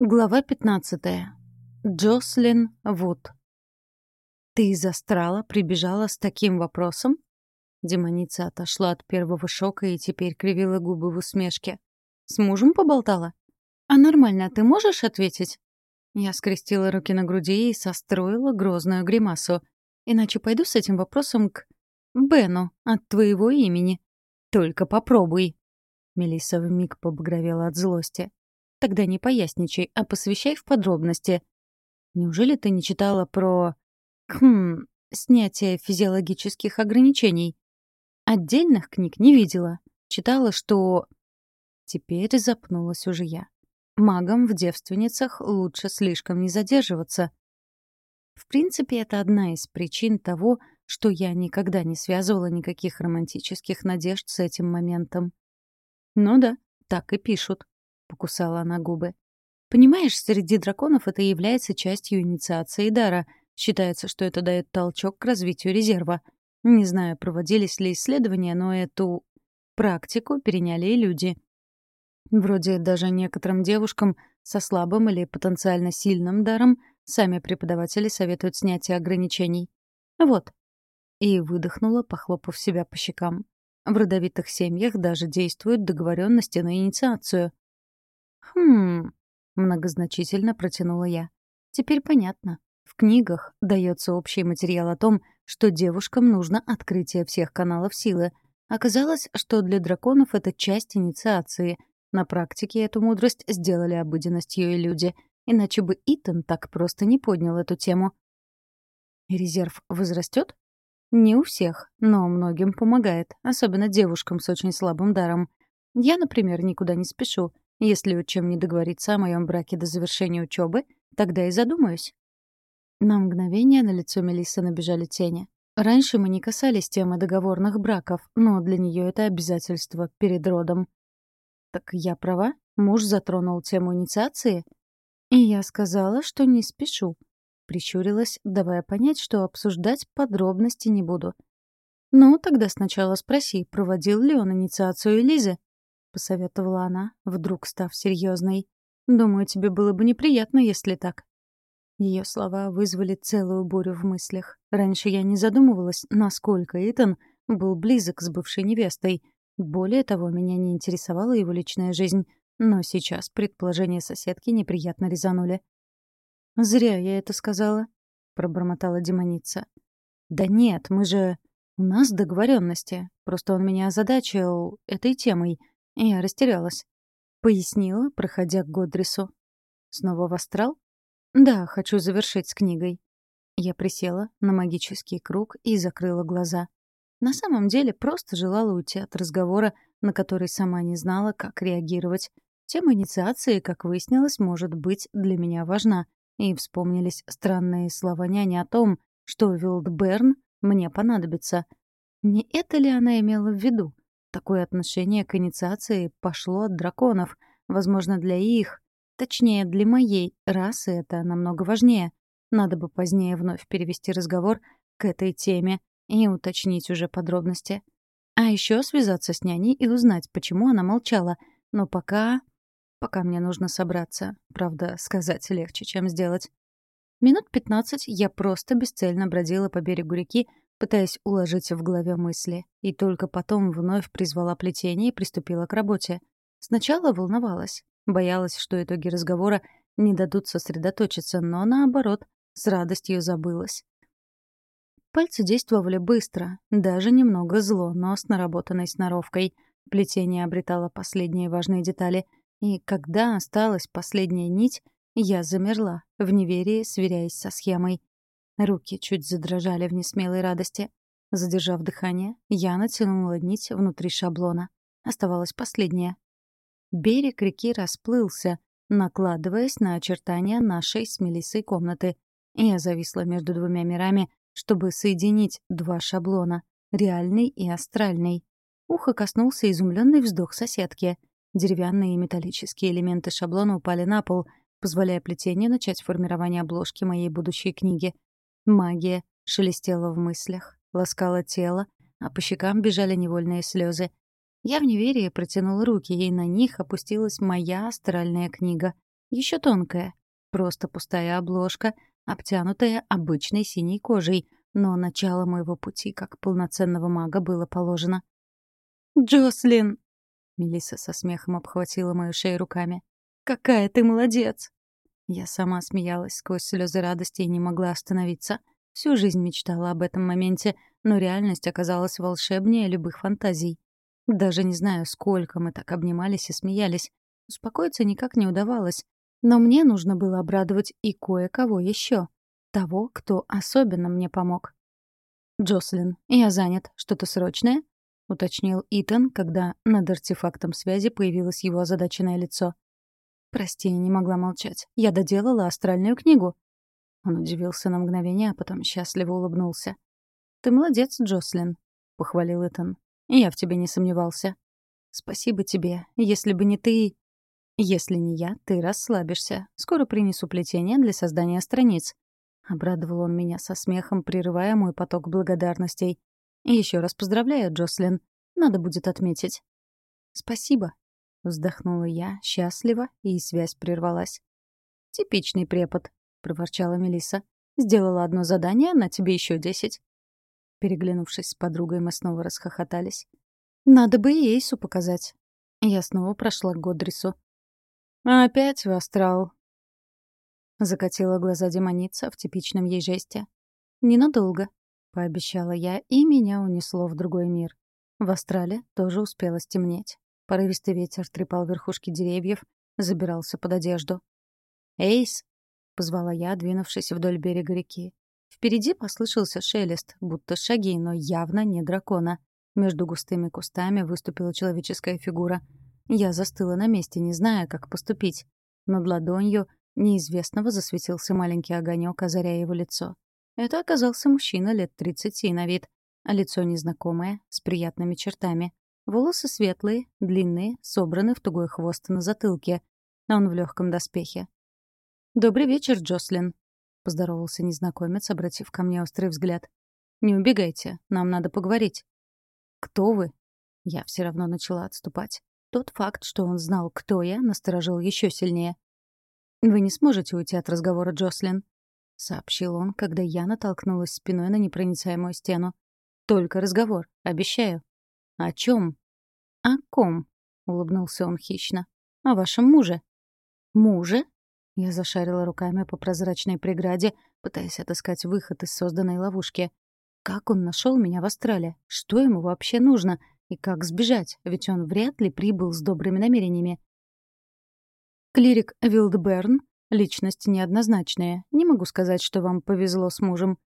Глава 15. Джослин Вуд. «Ты из астрала прибежала с таким вопросом?» Демоница отошла от первого шока и теперь кривила губы в усмешке. «С мужем поболтала?» «А нормально ты можешь ответить?» Я скрестила руки на груди и состроила грозную гримасу. «Иначе пойду с этим вопросом к... Бену от твоего имени. Только попробуй». Мелисса вмиг побагровела от злости. Тогда не поясничай, а посвящай в подробности. Неужели ты не читала про... Хм... снятие физиологических ограничений? Отдельных книг не видела. Читала, что... Теперь запнулась уже я. Магам в девственницах лучше слишком не задерживаться. В принципе, это одна из причин того, что я никогда не связывала никаких романтических надежд с этим моментом. Ну да, так и пишут. — покусала она губы. «Понимаешь, среди драконов это является частью инициации дара. Считается, что это дает толчок к развитию резерва. Не знаю, проводились ли исследования, но эту практику переняли и люди. Вроде даже некоторым девушкам со слабым или потенциально сильным даром сами преподаватели советуют снятие ограничений. Вот». И выдохнула, похлопав себя по щекам. В родовитых семьях даже действуют договоренности на инициацию. «Хм...» — многозначительно протянула я. «Теперь понятно. В книгах дается общий материал о том, что девушкам нужно открытие всех каналов силы. Оказалось, что для драконов это часть инициации. На практике эту мудрость сделали обыденностью и люди. Иначе бы Итан так просто не поднял эту тему. Резерв возрастет? Не у всех, но многим помогает, особенно девушкам с очень слабым даром. Я, например, никуда не спешу. Если чем не договориться о моем браке до завершения учебы, тогда и задумаюсь. На мгновение на лицо Мелиссы набежали тени. Раньше мы не касались темы договорных браков, но для нее это обязательство перед родом. Так я права? Муж затронул тему инициации? И я сказала, что не спешу. Прищурилась, давая понять, что обсуждать подробности не буду. «Ну, тогда сначала спроси, проводил ли он инициацию Элизы?» Посоветовала она, вдруг став серьезной. «Думаю, тебе было бы неприятно, если так». Ее слова вызвали целую бурю в мыслях. Раньше я не задумывалась, насколько Итан был близок с бывшей невестой. Более того, меня не интересовала его личная жизнь, но сейчас предположения соседки неприятно резанули. «Зря я это сказала», — пробормотала демоница. «Да нет, мы же... У нас договоренности. Просто он меня озадачил этой темой. Я растерялась. Пояснила, проходя к Годрису. Снова в астрал? Да, хочу завершить с книгой. Я присела на магический круг и закрыла глаза. На самом деле просто желала уйти от разговора, на который сама не знала, как реагировать. Тема инициации, как выяснилось, может быть для меня важна. И вспомнились странные слова няни о том, что Вилдберн мне понадобится. Не это ли она имела в виду? Такое отношение к инициации пошло от драконов. Возможно, для их, точнее, для моей расы это намного важнее. Надо бы позднее вновь перевести разговор к этой теме и уточнить уже подробности. А еще связаться с няней и узнать, почему она молчала. Но пока... Пока мне нужно собраться. Правда, сказать легче, чем сделать. Минут пятнадцать я просто бесцельно бродила по берегу реки, пытаясь уложить в голове мысли, и только потом вновь призвала плетение и приступила к работе. Сначала волновалась, боялась, что итоги разговора не дадут сосредоточиться, но наоборот, с радостью забылась. Пальцы действовали быстро, даже немного зло, но с наработанной сноровкой. Плетение обретало последние важные детали, и когда осталась последняя нить, я замерла, в неверии сверяясь со схемой. Руки чуть задрожали в несмелой радости. Задержав дыхание, я натянула нить внутри шаблона. Оставалась последняя. Берег реки расплылся, накладываясь на очертания нашей с Мелиссой комнаты. Я зависла между двумя мирами, чтобы соединить два шаблона — реальный и астральный. Ухо коснулся изумленный вздох соседки. Деревянные и металлические элементы шаблона упали на пол, позволяя плетению начать формирование обложки моей будущей книги. Магия шелестела в мыслях, ласкала тело, а по щекам бежали невольные слезы. Я в неверии протянула руки, и на них опустилась моя астральная книга. Еще тонкая, просто пустая обложка, обтянутая обычной синей кожей, но начало моего пути как полноценного мага было положено. «Джослин!» Мелисса со смехом обхватила мою шею руками. «Какая ты молодец!» Я сама смеялась сквозь слезы радости и не могла остановиться. Всю жизнь мечтала об этом моменте, но реальность оказалась волшебнее любых фантазий. Даже не знаю, сколько мы так обнимались и смеялись. Успокоиться никак не удавалось. Но мне нужно было обрадовать и кое-кого еще. Того, кто особенно мне помог. «Джослин, я занят. Что-то срочное?» — уточнил Итан, когда над артефактом связи появилось его озадаченное лицо. «Прости, не могла молчать. Я доделала астральную книгу». Он удивился на мгновение, а потом счастливо улыбнулся. «Ты молодец, Джослин», — похвалил Итан. «Я в тебе не сомневался». «Спасибо тебе. Если бы не ты...» «Если не я, ты расслабишься. Скоро принесу плетение для создания страниц». Обрадовал он меня со смехом, прерывая мой поток благодарностей. «Еще раз поздравляю, Джослин. Надо будет отметить». «Спасибо», Вздохнула я, счастливо, и связь прервалась. «Типичный препод», — проворчала Мелиса. «Сделала одно задание, на тебе еще десять». Переглянувшись с подругой, мы снова расхохотались. «Надо бы и Эйсу показать». Я снова прошла к Годрису. «Опять в астрал», — закатила глаза демоница в типичном ей жесте. «Ненадолго», — пообещала я, и меня унесло в другой мир. В астрале тоже успело стемнеть. Порывистый ветер трепал верхушки деревьев, забирался под одежду. «Эйс!» — позвала я, двинувшись вдоль берега реки. Впереди послышался шелест, будто шаги, но явно не дракона. Между густыми кустами выступила человеческая фигура. Я застыла на месте, не зная, как поступить. Над ладонью неизвестного засветился маленький огонек, озаряя его лицо. Это оказался мужчина лет тридцати на вид, а лицо незнакомое, с приятными чертами. Волосы светлые, длинные, собраны в тугой хвост на затылке. Он в легком доспехе. «Добрый вечер, Джослин», — поздоровался незнакомец, обратив ко мне острый взгляд. «Не убегайте, нам надо поговорить». «Кто вы?» Я все равно начала отступать. Тот факт, что он знал, кто я, насторожил еще сильнее. «Вы не сможете уйти от разговора, Джослин», — сообщил он, когда я натолкнулась спиной на непроницаемую стену. «Только разговор, обещаю». «О чем?» «О ком?» — улыбнулся он хищно. «О вашем муже». «Муже?» Я зашарила руками по прозрачной преграде, пытаясь отыскать выход из созданной ловушки. Как он нашел меня в Австралии? Что ему вообще нужно? И как сбежать? Ведь он вряд ли прибыл с добрыми намерениями. Клирик Вилдберн — личность неоднозначная. Не могу сказать, что вам повезло с мужем.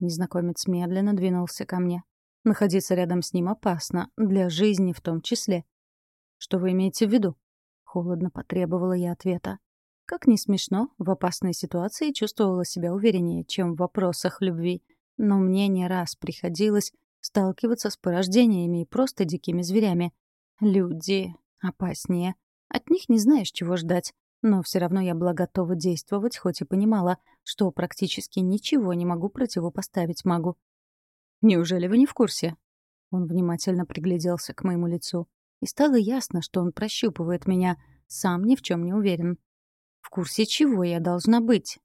Незнакомец медленно двинулся ко мне. Находиться рядом с ним опасно, для жизни в том числе. Что вы имеете в виду? Холодно потребовала я ответа. Как ни смешно, в опасной ситуации чувствовала себя увереннее, чем в вопросах любви. Но мне не раз приходилось сталкиваться с порождениями и просто дикими зверями. Люди опаснее. От них не знаешь, чего ждать. Но все равно я была готова действовать, хоть и понимала, что практически ничего не могу противопоставить магу. «Неужели вы не в курсе?» Он внимательно пригляделся к моему лицу. И стало ясно, что он прощупывает меня, сам ни в чем не уверен. В курсе чего я должна быть?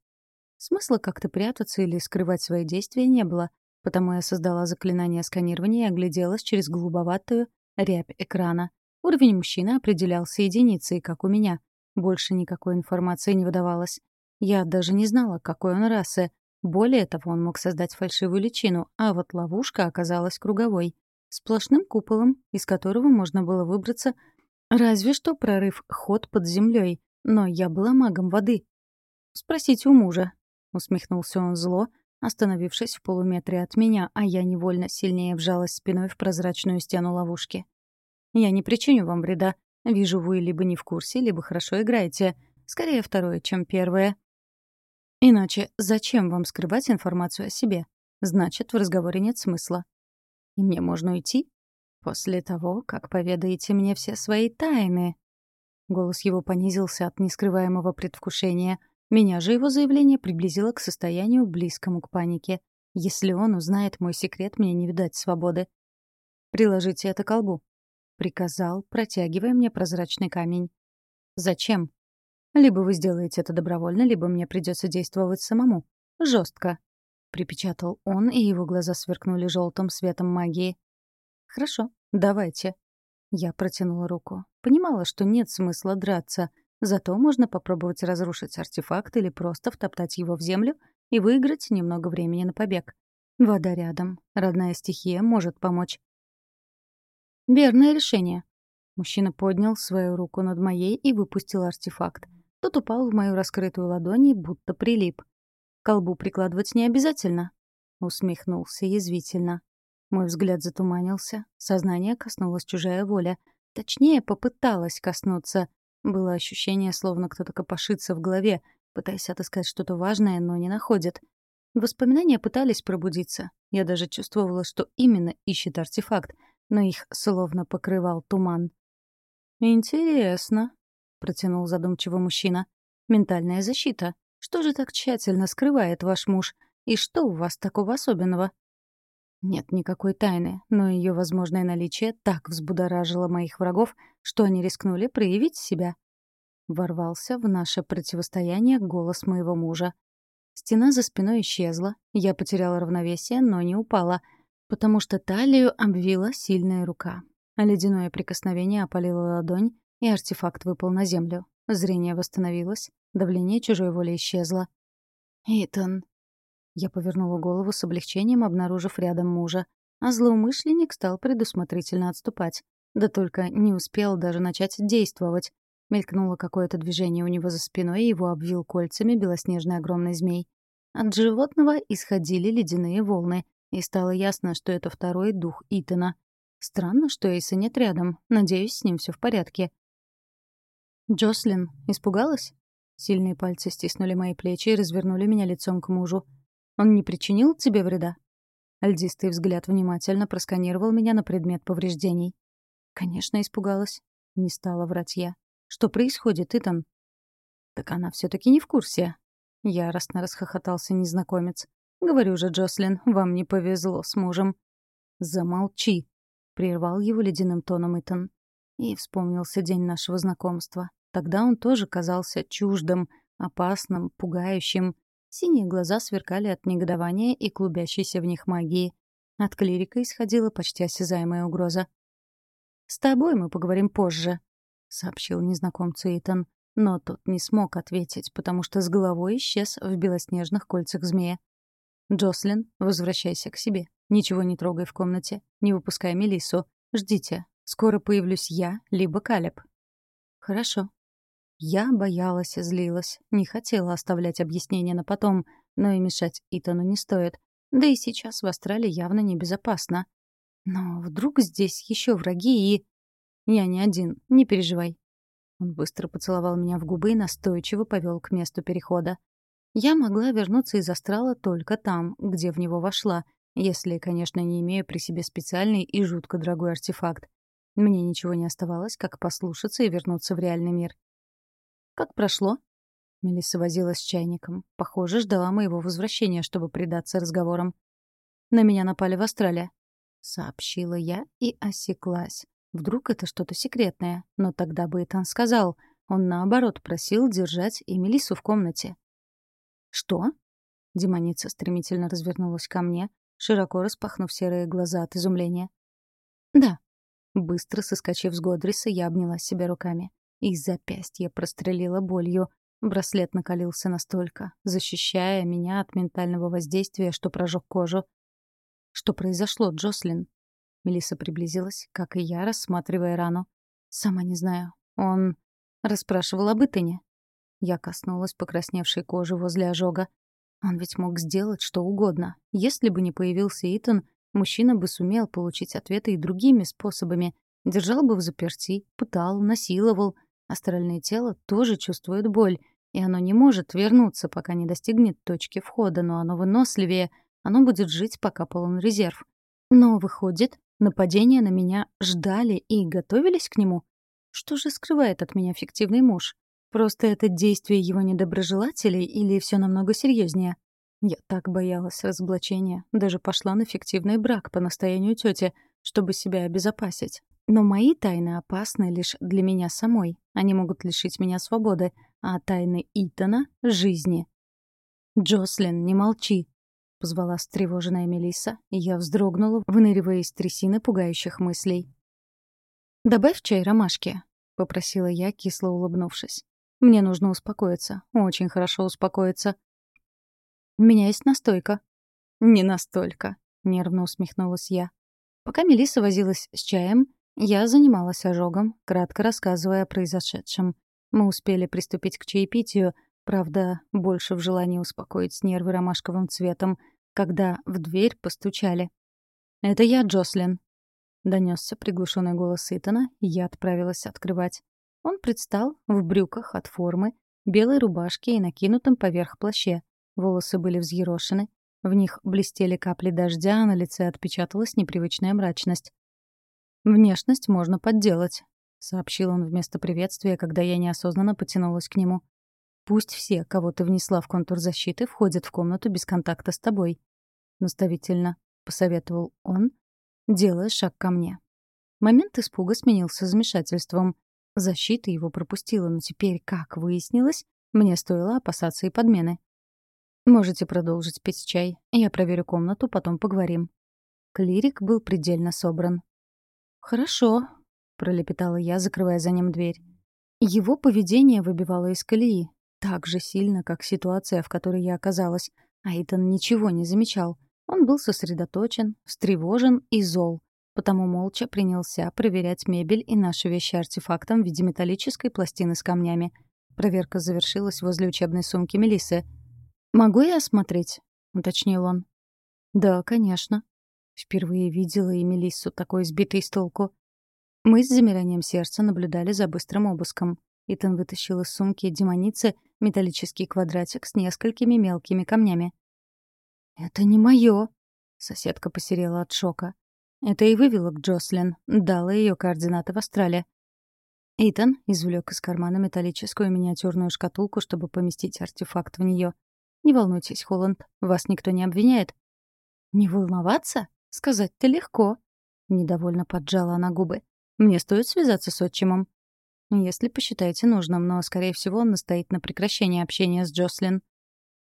Смысла как-то прятаться или скрывать свои действия не было, потому я создала заклинание сканирования и огляделась через голубоватую рябь экрана. Уровень мужчины определялся единицей, как у меня. Больше никакой информации не выдавалось. Я даже не знала, какой он расы, более того, он мог создать фальшивую личину, а вот ловушка оказалась круговой, сплошным куполом, из которого можно было выбраться, разве что прорыв ход под землей. Но я была магом воды. «Спросите у мужа», — усмехнулся он зло, остановившись в полуметре от меня, а я невольно сильнее вжалась спиной в прозрачную стену ловушки. «Я не причиню вам вреда. Вижу, вы либо не в курсе, либо хорошо играете. Скорее второе, чем первое. Иначе зачем вам скрывать информацию о себе? Значит, в разговоре нет смысла. И мне можно уйти? После того, как поведаете мне все свои тайны. Голос его понизился от нескрываемого предвкушения. Меня же его заявление приблизило к состоянию, близкому к панике. Если он узнает мой секрет, мне не видать свободы. «Приложите это к колбу», — приказал, протягивая мне прозрачный камень. «Зачем?» Либо вы сделаете это добровольно, либо мне придется действовать самому. Жестко. Припечатал он, и его глаза сверкнули желтым светом магии. Хорошо, давайте. Я протянула руку. Понимала, что нет смысла драться, зато можно попробовать разрушить артефакт или просто втоптать его в землю и выиграть немного времени на побег. Вода рядом. Родная стихия может помочь. Верное решение. Мужчина поднял свою руку над моей и выпустил артефакт. Тот упал в мою раскрытую ладонь и будто прилип. «Колбу прикладывать не обязательно», — усмехнулся язвительно. Мой взгляд затуманился, сознание коснулась чужая воля. Точнее, попыталась коснуться. Было ощущение, словно кто-то копошится в голове, пытаясь отыскать что-то важное, но не находит. Воспоминания пытались пробудиться. Я даже чувствовала, что именно ищет артефакт, но их словно покрывал туман. «Интересно», — протянул задумчиво мужчина. «Ментальная защита. Что же так тщательно скрывает ваш муж? И что у вас такого особенного?» Нет никакой тайны, но ее возможное наличие так взбудоражило моих врагов, что они рискнули проявить себя. Ворвался в наше противостояние голос моего мужа. Стена за спиной исчезла, я потеряла равновесие, но не упала, потому что талию обвила сильная рука. Ледяное прикосновение опалило ладонь, и артефакт выпал на землю. Зрение восстановилось, давление чужой воли исчезло. «Итан». Я повернула голову с облегчением, обнаружив рядом мужа. А злоумышленник стал предусмотрительно отступать. Да только не успел даже начать действовать. Мелькнуло какое-то движение у него за спиной, и его обвил кольцами белоснежный огромный змей. От животного исходили ледяные волны, и стало ясно, что это второй дух Итана. Странно, что Эйса нет рядом. Надеюсь, с ним все в порядке. «Джослин, испугалась?» Сильные пальцы стиснули мои плечи и развернули меня лицом к мужу. «Он не причинил тебе вреда?» Альдистый взгляд внимательно просканировал меня на предмет повреждений. «Конечно, испугалась». Не стала врать я. Что происходит, Итан?» «Так она все таки не в курсе». Яростно расхохотался незнакомец. «Говорю же, Джослин, вам не повезло с мужем». «Замолчи», — прервал его ледяным тоном Итан. И вспомнился день нашего знакомства. Тогда он тоже казался чуждым, опасным, пугающим. Синие глаза сверкали от негодования и клубящейся в них магии. От клирика исходила почти осязаемая угроза. «С тобой мы поговорим позже», — сообщил незнакомцу Итан. Но тот не смог ответить, потому что с головой исчез в белоснежных кольцах змея. «Джослин, возвращайся к себе. Ничего не трогай в комнате. Не выпускай Мелиссу. Ждите. Скоро появлюсь я, либо Калеб». «Хорошо». Я боялась и злилась. Не хотела оставлять объяснения на потом, но и мешать Итану не стоит. Да и сейчас в Австралии явно небезопасно. Но вдруг здесь еще враги и... «Я не один, не переживай». Он быстро поцеловал меня в губы и настойчиво повел к месту перехода. Я могла вернуться из астрала только там, где в него вошла, если, конечно, не имею при себе специальный и жутко дорогой артефакт. Мне ничего не оставалось, как послушаться и вернуться в реальный мир. «Как прошло?» Мелисса возилась с чайником. Похоже, ждала моего возвращения, чтобы предаться разговорам. «На меня напали в Австралии», — сообщила я и осеклась. Вдруг это что-то секретное, но тогда бы Итан сказал. Он, наоборот, просил держать и Мелиссу в комнате. «Что?» Демоница стремительно развернулась ко мне, широко распахнув серые глаза от изумления. «Да». Быстро соскочив с Годриса, я обняла себя руками. Из запястья прострелила болью. Браслет накалился настолько, защищая меня от ментального воздействия, что прожег кожу. «Что произошло, Джослин?» Мелисса приблизилась, как и я, рассматривая рану. «Сама не знаю. Он расспрашивал об Итане». Я коснулась покрасневшей кожи возле ожога. Он ведь мог сделать что угодно. Если бы не появился Итан, мужчина бы сумел получить ответы и другими способами. Держал бы в заперти, пытал, насиловал. Астральное тело тоже чувствует боль, и оно не может вернуться, пока не достигнет точки входа, но оно выносливее, оно будет жить, пока полон резерв. Но, выходит, Нападения на меня ждали и готовились к нему? Что же скрывает от меня фиктивный муж? Просто это действие его недоброжелателей или все намного серьезнее? Я так боялась разоблачения, даже пошла на фиктивный брак по настоянию тети, чтобы себя обезопасить. Но мои тайны опасны лишь для меня самой. Они могут лишить меня свободы, а тайны Итана — жизни. «Джослин, не молчи!» — позвала встревоженная Мелисса, и я вздрогнула, выныривая из трясины пугающих мыслей. «Добавь чай ромашки», — попросила я, кисло улыбнувшись. «Мне нужно успокоиться, очень хорошо успокоиться». «У меня есть настойка». «Не настолько», — нервно усмехнулась я. Пока Мелисса возилась с чаем, я занималась ожогом, кратко рассказывая о произошедшем. Мы успели приступить к чаепитию, правда, больше в желании успокоить нервы ромашковым цветом, когда в дверь постучали. «Это я, Джослин», — донесся приглушенный голос Итана, и я отправилась открывать. Он предстал в брюках от формы, белой рубашке и накинутом поверх плаще. Волосы были взъерошены, в них блестели капли дождя, а на лице отпечаталась непривычная мрачность. «Внешность можно подделать», — сообщил он вместо приветствия, когда я неосознанно потянулась к нему. «Пусть все, кого ты внесла в контур защиты, входят в комнату без контакта с тобой». Наставительно посоветовал он, делая шаг ко мне. Момент испуга сменился замешательством. Защита его пропустила, но теперь, как выяснилось, мне стоило опасаться и подмены. «Можете продолжить пить чай. Я проверю комнату, потом поговорим». Клирик был предельно собран. «Хорошо», — пролепетала я, закрывая за ним дверь. Его поведение выбивало из колеи. Так же сильно, как ситуация, в которой я оказалась. Айтон ничего не замечал. Он был сосредоточен, встревожен и зол. Потому молча принялся проверять мебель и наши вещи артефактом в виде металлической пластины с камнями. Проверка завершилась возле учебной сумки Мелисы — «Могу я осмотреть?» — уточнил он. «Да, конечно». Впервые видела и такой сбитой с толку. Мы с замиранием сердца наблюдали за быстрым обыском. Итан вытащил из сумки демоницы металлический квадратик с несколькими мелкими камнями. «Это не моё!» — соседка посерела от шока. Это и вывело к Джослин, дала ее координаты в Астрале. Итан извлек из кармана металлическую миниатюрную шкатулку, чтобы поместить артефакт в нее. Не волнуйтесь, Холланд, вас никто не обвиняет. Не волноваться? Сказать-то легко. Недовольно поджала она губы. Мне стоит связаться с отчимом. Если посчитаете нужным, но, скорее всего, он настоит на прекращении общения с Джослин.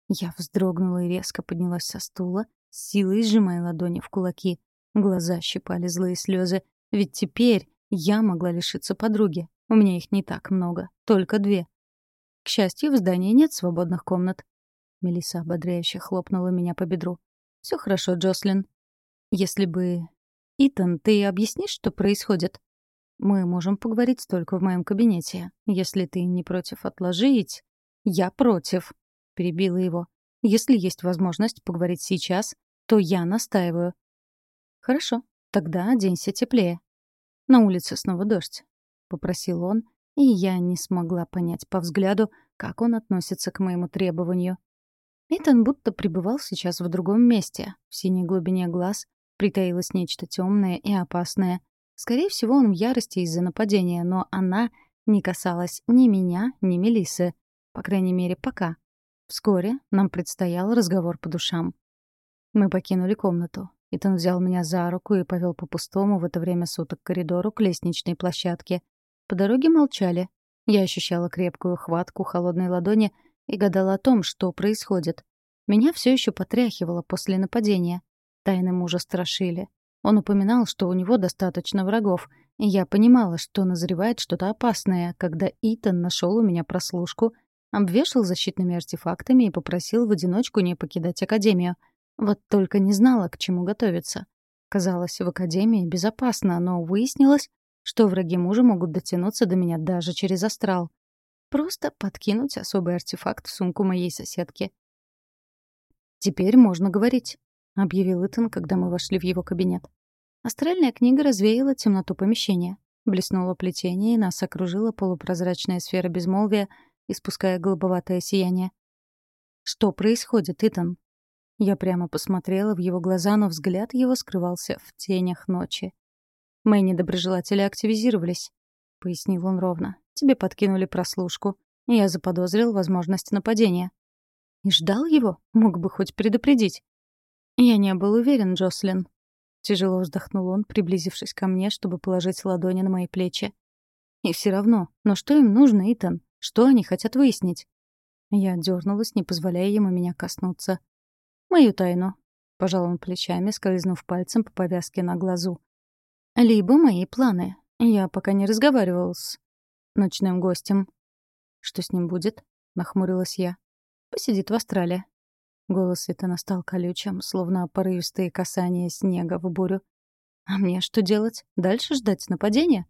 Я вздрогнула и резко поднялась со стула, силой сжимая ладони в кулаки. Глаза щипали злые слезы. Ведь теперь я могла лишиться подруги. У меня их не так много, только две. К счастью, в здании нет свободных комнат. Мелисса ободряюще хлопнула меня по бедру. Все хорошо, Джослин. Если бы... Итан, ты объяснишь, что происходит? Мы можем поговорить только в моем кабинете. Если ты не против отложить... Я против, перебила его. Если есть возможность поговорить сейчас, то я настаиваю. Хорошо, тогда оденься теплее. На улице снова дождь, попросил он, и я не смогла понять по взгляду, как он относится к моему требованию. Итан будто пребывал сейчас в другом месте. В синей глубине глаз притаилось нечто темное и опасное. Скорее всего, он в ярости из-за нападения, но она не касалась ни меня, ни Мелисы. По крайней мере, пока. Вскоре нам предстоял разговор по душам. Мы покинули комнату. Итан взял меня за руку и повел по пустому в это время суток коридору к лестничной площадке. По дороге молчали. Я ощущала крепкую хватку холодной ладони — и гадала о том, что происходит. Меня все еще потряхивало после нападения. Тайны мужа страшили. Он упоминал, что у него достаточно врагов, и я понимала, что назревает что-то опасное, когда Итан нашел у меня прослушку, обвешал защитными артефактами и попросил в одиночку не покидать Академию. Вот только не знала, к чему готовиться. Казалось, в Академии безопасно, но выяснилось, что враги мужа могут дотянуться до меня даже через астрал. Просто подкинуть особый артефакт в сумку моей соседки. «Теперь можно говорить», — объявил Итан, когда мы вошли в его кабинет. Астральная книга развеяла темноту помещения. Блеснуло плетение, и нас окружила полупрозрачная сфера безмолвия, испуская голубоватое сияние. «Что происходит, Итан?» Я прямо посмотрела в его глаза, но взгляд его скрывался в тенях ночи. Мои недоброжелатели активизировались, — пояснил он ровно. Тебе подкинули прослушку. Я заподозрил возможность нападения. И ждал его? Мог бы хоть предупредить. Я не был уверен, Джослин. Тяжело вздохнул он, приблизившись ко мне, чтобы положить ладони на мои плечи. И все равно, но что им нужно, Итан? Что они хотят выяснить? Я дернулась, не позволяя ему меня коснуться. «Мою тайну», — пожал он плечами, скользнув пальцем по повязке на глазу. «Либо мои планы. Я пока не разговаривал с ночным гостем». «Что с ним будет?» — нахмурилась я. «Посидит в Австралии». Голос Итана стал колючим, словно порывистые касания снега в бурю. «А мне что делать? Дальше ждать нападения?»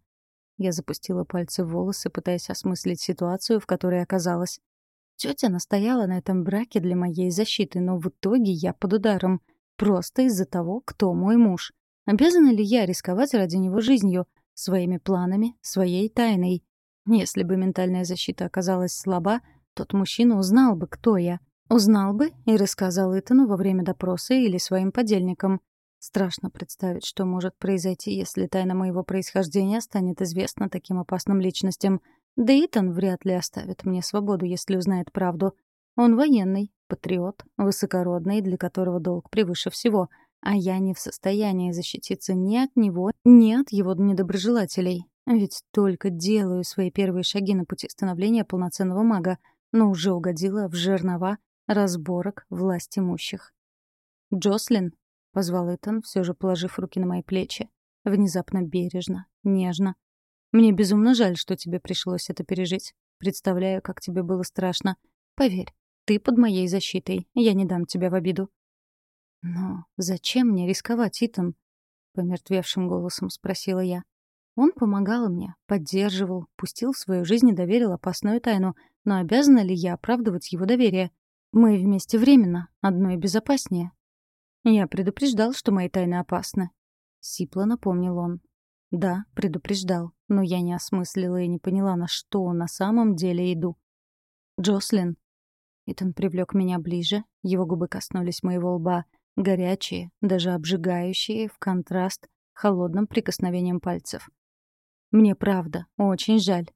Я запустила пальцы в волосы, пытаясь осмыслить ситуацию, в которой оказалась. Тетя настояла на этом браке для моей защиты, но в итоге я под ударом. Просто из-за того, кто мой муж. Обязана ли я рисковать ради него жизнью, своими планами, своей тайной? Если бы ментальная защита оказалась слаба, тот мужчина узнал бы, кто я. Узнал бы и рассказал Итану во время допроса или своим подельникам. Страшно представить, что может произойти, если тайна моего происхождения станет известна таким опасным личностям — да Итан вряд ли оставит мне свободу, если узнает правду. Он военный, патриот, высокородный, для которого долг превыше всего, а я не в состоянии защититься ни от него, ни от его недоброжелателей. Ведь только делаю свои первые шаги на пути становления полноценного мага, но уже угодила в жернова разборок власть имущих. «Джослин», — позвал Итан, все же положив руки на мои плечи, внезапно бережно, нежно, мне безумно жаль, что тебе пришлось это пережить. Представляю, как тебе было страшно. Поверь, ты под моей защитой. Я не дам тебя в обиду. Но зачем мне рисковать, Итан? Помертвевшим голосом спросила я. Он помогал мне, поддерживал, пустил в свою жизнь и доверил опасную тайну. Но обязана ли я оправдывать его доверие? Мы вместе временно, одно и безопаснее. Я предупреждал, что мои тайны опасны. Сипло напомнил он. Да, предупреждал, но я не осмыслила и не поняла, на что на самом деле иду. «Джослин». Итан привлек меня ближе, его губы коснулись моего лба, горячие, даже обжигающие, в контраст холодным прикосновением пальцев. «Мне правда, очень жаль».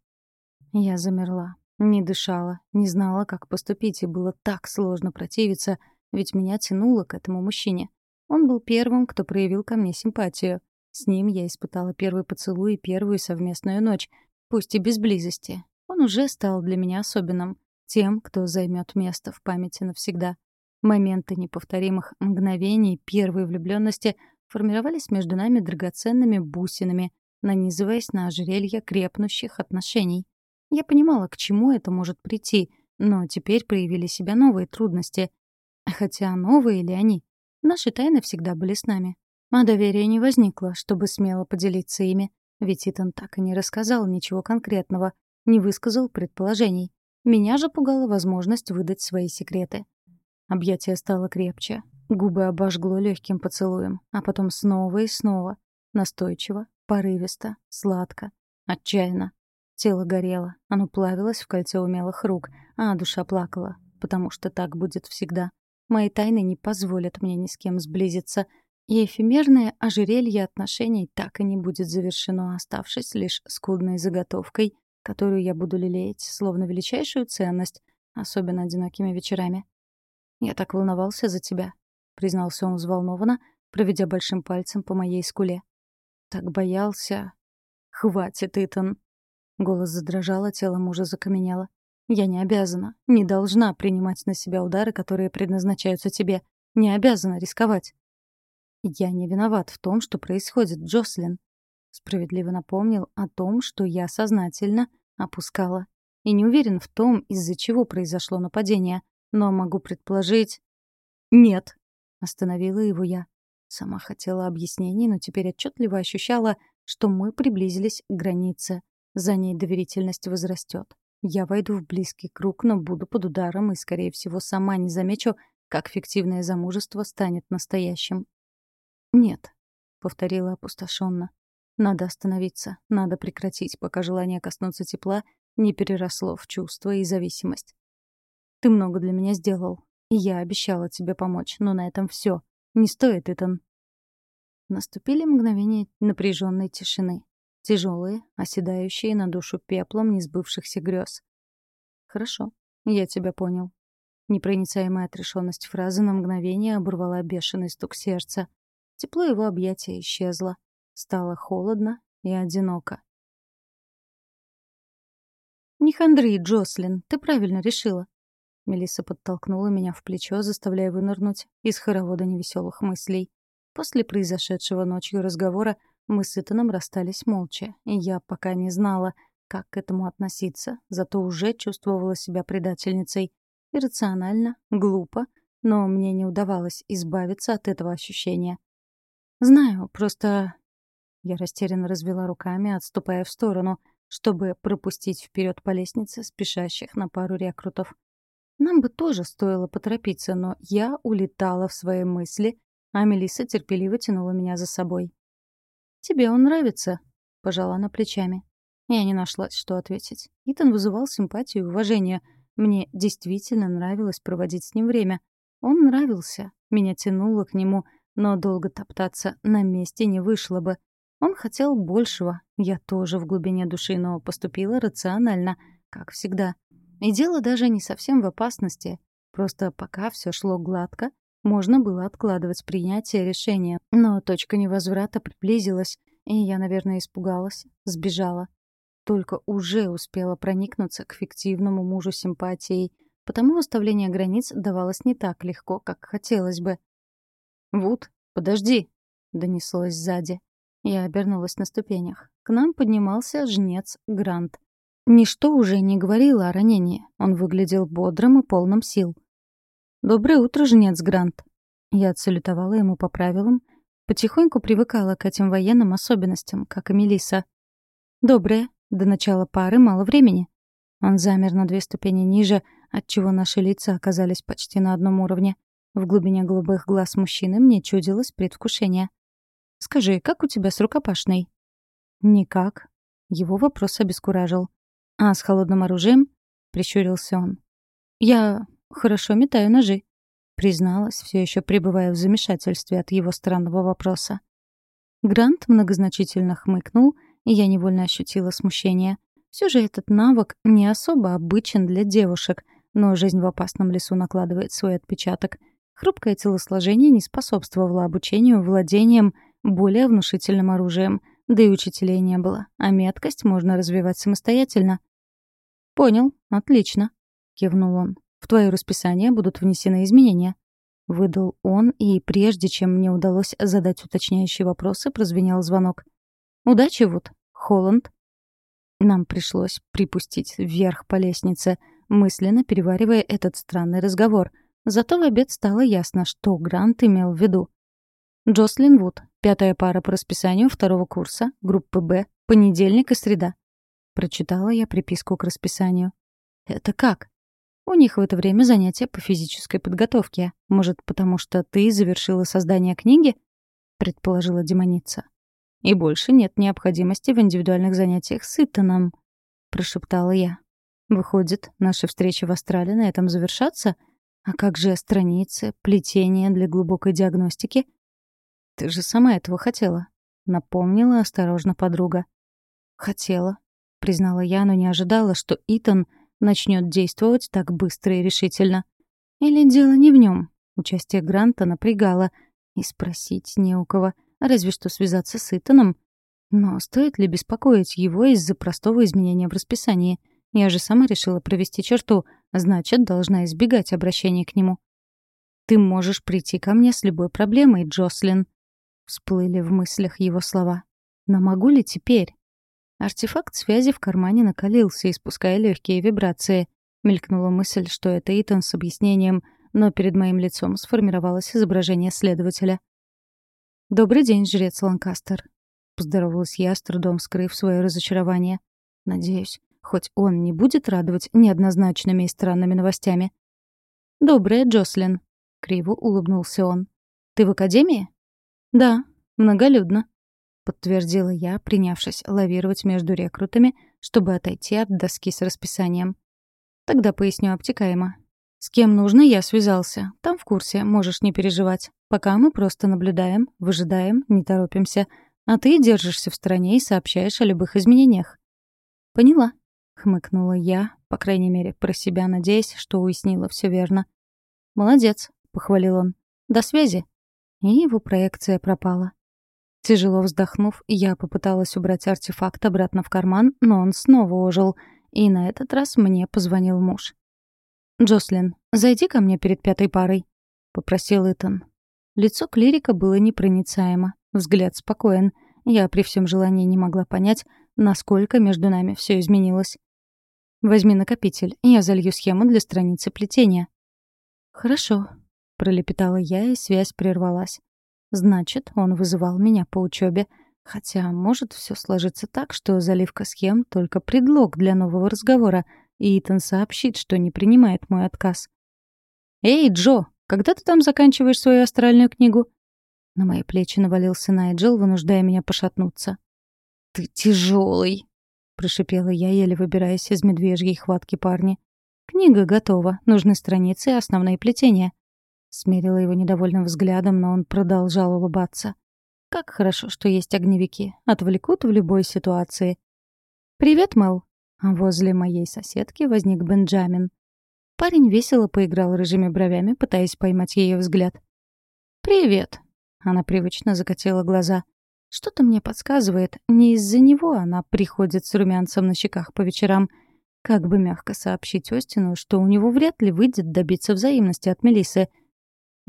Я замерла, не дышала, не знала, как поступить, и было так сложно противиться, ведь меня тянуло к этому мужчине. Он был первым, кто проявил ко мне симпатию. С ним я испытала первый поцелуй и первую совместную ночь, пусть и без близости. Он уже стал для меня особенным, тем, кто займет место в памяти навсегда. Моменты неповторимых мгновений первой влюбленности формировались между нами драгоценными бусинами, нанизываясь на ожерелье крепнущих отношений. Я понимала, к чему это может прийти, но теперь проявили себя новые трудности. Хотя новые ли они? Наши тайны всегда были с нами. А доверия не возникло, чтобы смело поделиться ими, ведь Итан так и не рассказал ничего конкретного, не высказал предположений. Меня же пугала возможность выдать свои секреты. Объятие стало крепче, губы обожгло легким поцелуем, а потом снова и снова, настойчиво, порывисто, сладко, отчаянно. Тело горело, оно плавилось в кольце умелых рук, а душа плакала, потому что так будет всегда. Мои тайны не позволят мне ни с кем сблизиться — и эфемерное ожерелье отношений так и не будет завершено, оставшись лишь скудной заготовкой, которую я буду лелеять, словно величайшую ценность, особенно одинокими вечерами. «Я так волновался за тебя», — признался он взволнованно, проведя большим пальцем по моей скуле. «Так боялся...» «Хватит, Итан!» Голос задрожал, а тело мужа закаменело. «Я не обязана, не должна принимать на себя удары, которые предназначаются тебе. Не обязана рисковать». «Я не виноват в том, что происходит, Джослин», — справедливо напомнил о том, что я сознательно опускала. И не уверен в том, из-за чего произошло нападение, но могу предположить... «Нет», — остановила его я. Сама хотела объяснений, но теперь отчетливо ощущала, что мы приблизились к границе. За ней доверительность возрастет. Я войду в близкий круг, но буду под ударом и, скорее всего, сама не замечу, как фиктивное замужество станет настоящим. «Нет», — повторила опустошенно. «Надо остановиться, надо прекратить, пока желание коснуться тепла не переросло в чувство и зависимость. Ты много для меня сделал, и я обещала тебе помочь, но на этом все. Не стоит, Итан». Наступили мгновения напряженной тишины, тяжелые, оседающие на душу пеплом несбывшихся грез. «Хорошо, я тебя понял». Непроницаемая отрешенность фразы на мгновение оборвала бешеный стук сердца — Тепло его объятия исчезло. Стало холодно и одиноко. «Не хандри, Джослин, ты правильно решила». Мелисса подтолкнула меня в плечо, заставляя вынырнуть из хоровода невеселых мыслей. После произошедшего ночью разговора мы с Итаном расстались молча, и я пока не знала, как к этому относиться, зато уже чувствовала себя предательницей. Иррационально, глупо, но мне не удавалось избавиться от этого ощущения. «Знаю, просто...» Я растерянно развела руками, отступая в сторону, чтобы пропустить вперед по лестнице спешащих на пару рекрутов. Нам бы тоже стоило поторопиться, но я улетала в свои мысли, а Мелисса терпеливо тянула меня за собой. «Тебе он нравится?» — пожала она плечами. Я не нашлась, что ответить. Итан вызывал симпатию и уважение. Мне действительно нравилось проводить с ним время. Он нравился. Меня тянуло к нему, но долго топтаться на месте не вышло бы. Он хотел большего. Я тоже в глубине души, но поступила рационально, как всегда. И дело даже не совсем в опасности. Просто пока все шло гладко, можно было откладывать принятие решения. Но точка невозврата приблизилась, и я, наверное, испугалась, сбежала только уже успела проникнуться к фиктивному мужу симпатией, потому выставление границ давалось не так легко, как хотелось бы. «Вуд, подожди!» — донеслось сзади. Я обернулась на ступенях. К нам поднимался жнец Грант. Ничто уже не говорило о ранении. Он выглядел бодрым и полным сил. «Доброе утро, жнец Грант!» Я отсалютовала ему по правилам, потихоньку привыкала к этим военным особенностям, как и Мелиса. «Доброе!» До начала пары мало времени. Он замер на две ступени ниже, отчего наши лица оказались почти на одном уровне. В глубине голубых глаз мужчины мне чудилось предвкушение. «Скажи, как у тебя с рукопашной?» «Никак». Его вопрос обескуражил. «А с холодным оружием?» — прищурился он. «Я хорошо метаю ножи», — призналась, все еще пребывая в замешательстве от его странного вопроса. Грант многозначительно хмыкнул — и я невольно ощутила смущение. Все же этот навык не особо обычен для девушек, но жизнь в опасном лесу накладывает свой отпечаток. Хрупкое телосложение не способствовало обучению владением более внушительным оружием, да и учителей не было, а меткость можно развивать самостоятельно. «Понял, отлично», — кивнул он. «В твое расписание будут внесены изменения». Выдал он, и прежде чем мне удалось задать уточняющие вопросы, прозвенел звонок. «Удачи, вот, Холланд». Нам пришлось припустить вверх по лестнице, мысленно переваривая этот странный разговор. Зато в обед стало ясно, что Грант имел в виду. Джослин Вуд, пятая пара по расписанию второго курса, группы «Б», понедельник и среда. Прочитала я приписку к расписанию. «Это как?» «У них в это время занятия по физической подготовке. Может, потому что ты завершила создание книги?» — предположила демоница. И больше нет необходимости в индивидуальных занятиях с Итаном», — прошептала я. «Выходит, наши встречи в Австралии на этом завершатся? А как же страницы, плетение для глубокой диагностики?» «Ты же сама этого хотела», — напомнила осторожно подруга. «Хотела», — признала я, но не ожидала, что Итан начнет действовать так быстро и решительно. Или дело не в нем. Участие Гранта напрягало, и спросить не у кого — разве что связаться с Итаном. Но стоит ли беспокоить его из-за простого изменения в расписании? Я же сама решила провести черту, значит, должна избегать обращения к нему. «Ты можешь прийти ко мне с любой проблемой, Джослин», — всплыли в мыслях его слова. «Но могу ли теперь?» Артефакт связи в кармане накалился, испуская легкие вибрации. Мелькнула мысль, что это Итан с объяснением, но перед моим лицом сформировалось изображение следователя. «Добрый день, жрец Ланкастер», — поздоровалась я, с трудом скрыв свое разочарование. «Надеюсь, хоть он не будет радовать неоднозначными и странными новостями». «Добрая, Джослин», — криво улыбнулся он. «Ты в академии?» «Да, многолюдно», — подтвердила я, принявшись лавировать между рекрутами, чтобы отойти от доски с расписанием. «Тогда поясню обтекаемо. С кем нужно, я связался. Там в курсе, можешь не переживать. Пока мы просто наблюдаем, выжидаем, не торопимся. А ты держишься в стороне и сообщаешь о любых изменениях. Поняла, хмыкнула я, по крайней мере, про себя надеясь, что уяснила все верно. Молодец, похвалил он. До связи. И его проекция пропала. Тяжело вздохнув, я попыталась убрать артефакт обратно в карман, но он снова ожил — и на этот раз мне позвонил муж. «Джослин, зайди ко мне перед пятой парой», — попросил Итан. Лицо клирика было непроницаемо, взгляд спокоен. Я при всем желании не могла понять, насколько между нами все изменилось. «Возьми накопитель, я залью схему для страницы плетения». «Хорошо», — пролепетала я, и связь прервалась. «Значит, он вызывал меня по учебе, Хотя может все сложиться так, что заливка схем — только предлог для нового разговора, и Итан сообщит, что не принимает мой отказ. «Эй, Джо, когда ты там заканчиваешь свою астральную книгу?» На мои плечи навалился Найджел, вынуждая меня пошатнуться. «Ты тяжелый, прошипела я, еле выбираясь из медвежьей хватки парня. «Книга готова, нужны страницы и основные плетения». Смерила его недовольным взглядом, но он продолжал улыбаться. Как хорошо, что есть огневики. Отвлекут в любой ситуации. «Привет, Мэл». Возле моей соседки возник Бенджамин. Парень весело поиграл рыжими бровями, пытаясь поймать ее взгляд. «Привет». Она привычно закатила глаза. Что-то мне подсказывает, не из-за него она приходит с румянцем на щеках по вечерам. Как бы мягко сообщить Остину, что у него вряд ли выйдет добиться взаимности от Мелисы.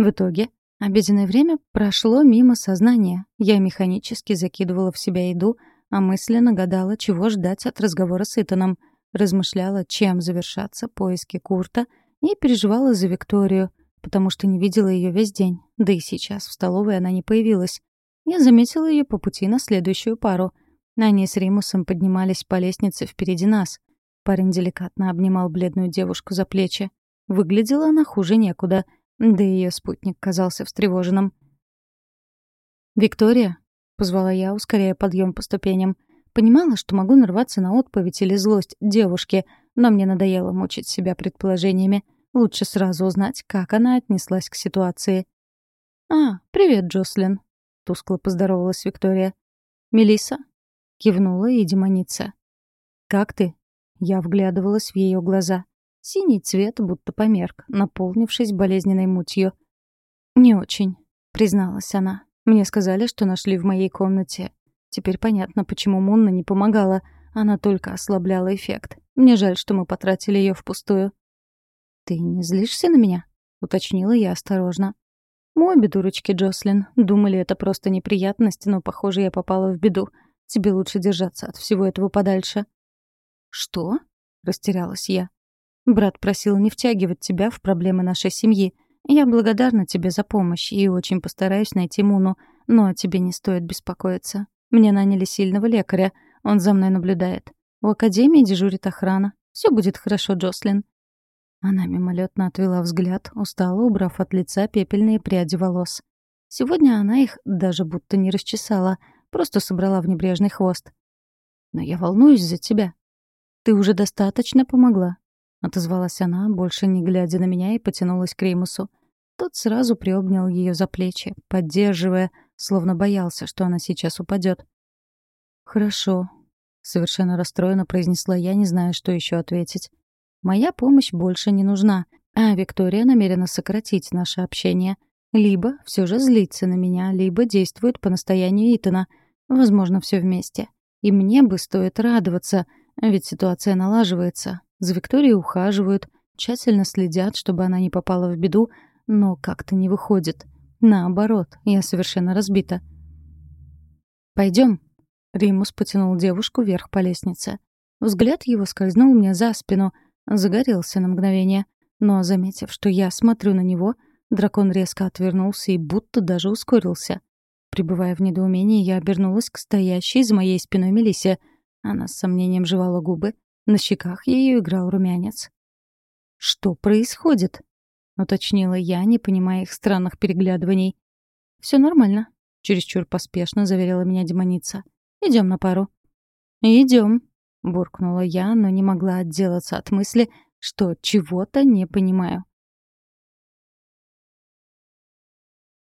В итоге Обеденное время прошло мимо сознания. Я механически закидывала в себя еду, а мысленно гадала, чего ждать от разговора с Итаном. Размышляла, чем завершатся поиски Курта, и переживала за Викторию, потому что не видела ее весь день. Да и сейчас в столовой она не появилась. Я заметила ее по пути на следующую пару. Они с Римусом поднимались по лестнице впереди нас. Парень деликатно обнимал бледную девушку за плечи. Выглядела она хуже некуда — да и ее спутник казался встревоженным. «Виктория?» — позвала я, ускоряя подъем по ступеням. Понимала, что могу нарваться на отповедь или злость девушки, но мне надоело мучить себя предположениями. Лучше сразу узнать, как она отнеслась к ситуации. «А, привет, Джослин», — тускло поздоровалась Виктория. Мелиса кивнула и демоница. «Как ты?» Я вглядывалась в ее глаза. Синий цвет будто померк, наполнившись болезненной мутью. «Не очень», — призналась она. «Мне сказали, что нашли в моей комнате. Теперь понятно, почему Мунна не помогала. Она только ослабляла эффект. Мне жаль, что мы потратили ее впустую». «Ты не злишься на меня?» — уточнила я осторожно. «Мы обе дурочки, Джослин. Думали, это просто неприятность, но, похоже, я попала в беду. Тебе лучше держаться от всего этого подальше». «Что?» — растерялась я. Брат просил не втягивать тебя в проблемы нашей семьи. Я благодарна тебе за помощь и очень постараюсь найти Муну, но тебе не стоит беспокоиться. Мне наняли сильного лекаря, он за мной наблюдает. У академии дежурит охрана. Все будет хорошо, Джослин». Она мимолетно отвела взгляд, устало убрав от лица пепельные пряди волос. Сегодня она их даже будто не расчесала, просто собрала в небрежный хвост. «Но я волнуюсь за тебя. Ты уже достаточно помогла. — отозвалась она, больше не глядя на меня, и потянулась к Римусу. Тот сразу приобнял ее за плечи, поддерживая, словно боялся, что она сейчас упадет. «Хорошо», — совершенно расстроенно произнесла я, не зная, что еще ответить. «Моя помощь больше не нужна, а Виктория намерена сократить наше общение. Либо все же злится на меня, либо действует по настоянию Итана. Возможно, все вместе. И мне бы стоит радоваться, ведь ситуация налаживается, за Викторией ухаживают, тщательно следят, чтобы она не попала в беду, но как-то не выходит. Наоборот, я совершенно разбита. Пойдем. Римус потянул девушку вверх по лестнице. Взгляд его скользнул мне за спину, загорелся на мгновение. Но, заметив, что я смотрю на него, дракон резко отвернулся и будто даже ускорился. Прибывая в недоумении, я обернулась к стоящей за моей спиной Мелисе. Она с сомнением жевала губы, на щеках ее играл румянец. «Что происходит?» — уточнила я, не понимая их странных переглядываний. «Все нормально», — чересчур поспешно заверила меня демоница. Идем на пару». Идем, буркнула я, но не могла отделаться от мысли, что чего-то не понимаю.